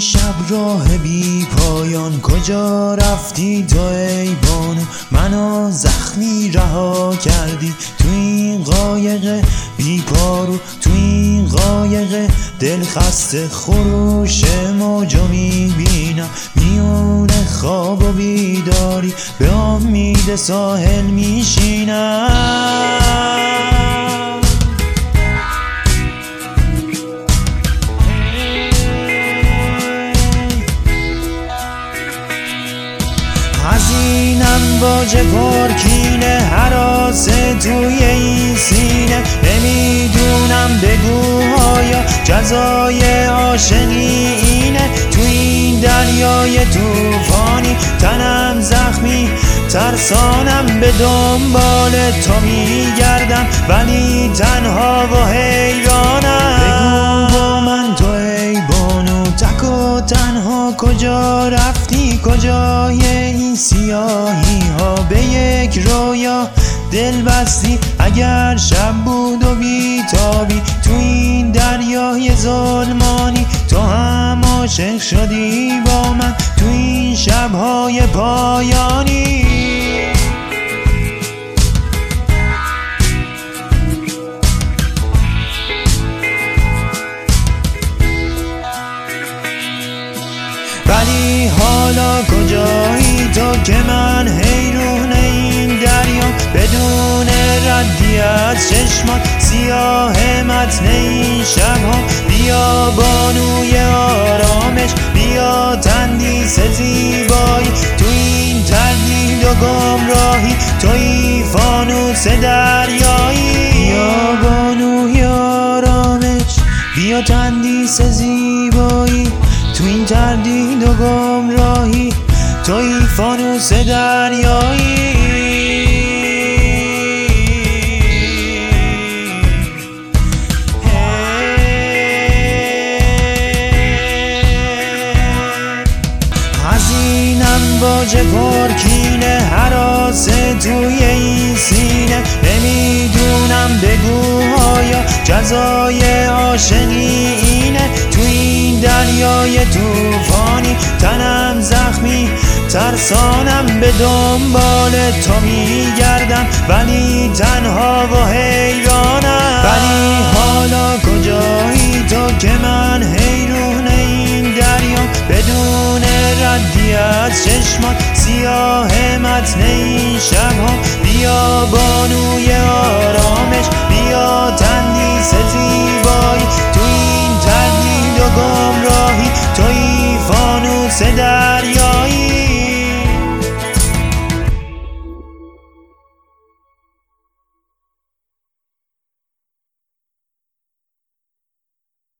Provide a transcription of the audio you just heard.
شب راه بی پایان. کجا رفتی تو ای منو زخمی رها کردی. تو این قایق بی پارو تو این قایق دل خسته خروش موجو می‌بینم میونه خواب و بیداری به امید ساحل میشینم. حزینم باج پرکینه حراسه توی این سینه. نمی‌دونم بگو آیا جزای عاشقی اینه. تو این دریای توفانی تنم زخمی ترسانم به دنبال تو میگردم. ولی تنها و حیرانم. بگو با من تو ای بانو تک و تنها کجا رفتی؟ کجای سیاهی ها به یک رویا دل بستی اگر شب بود و بیتابی تو این دریای ظلمانی تو هم عاشق شدی با من تو این شبهای پایانی. ولی حالا کجایی تو که من حیرون این دریا بدون ردی از چشمات سیاه متن این شبها. بیا بانوی آرامش بیا تندیس زیبایی تو این تردید و گمراهی توی فانوس دریایی. بیا بانوی آرامش بیا تندیس زیبایی تو این تردید و گمراهی توی فانوس دریایی. حزینم باج پرکینه حراسه توی این سینه. نمی‌دونم بگو آیا جزای عاشقی اینه. تو این دریای زخمی ترسانم به دنبال تو میگردم. ولی تنها و حیرانم. ولی حالا کجایی تو که من حیرون این دریا؟ بدون ردی از چشمات سیاه متن این شبها. بیا بانوی آرامش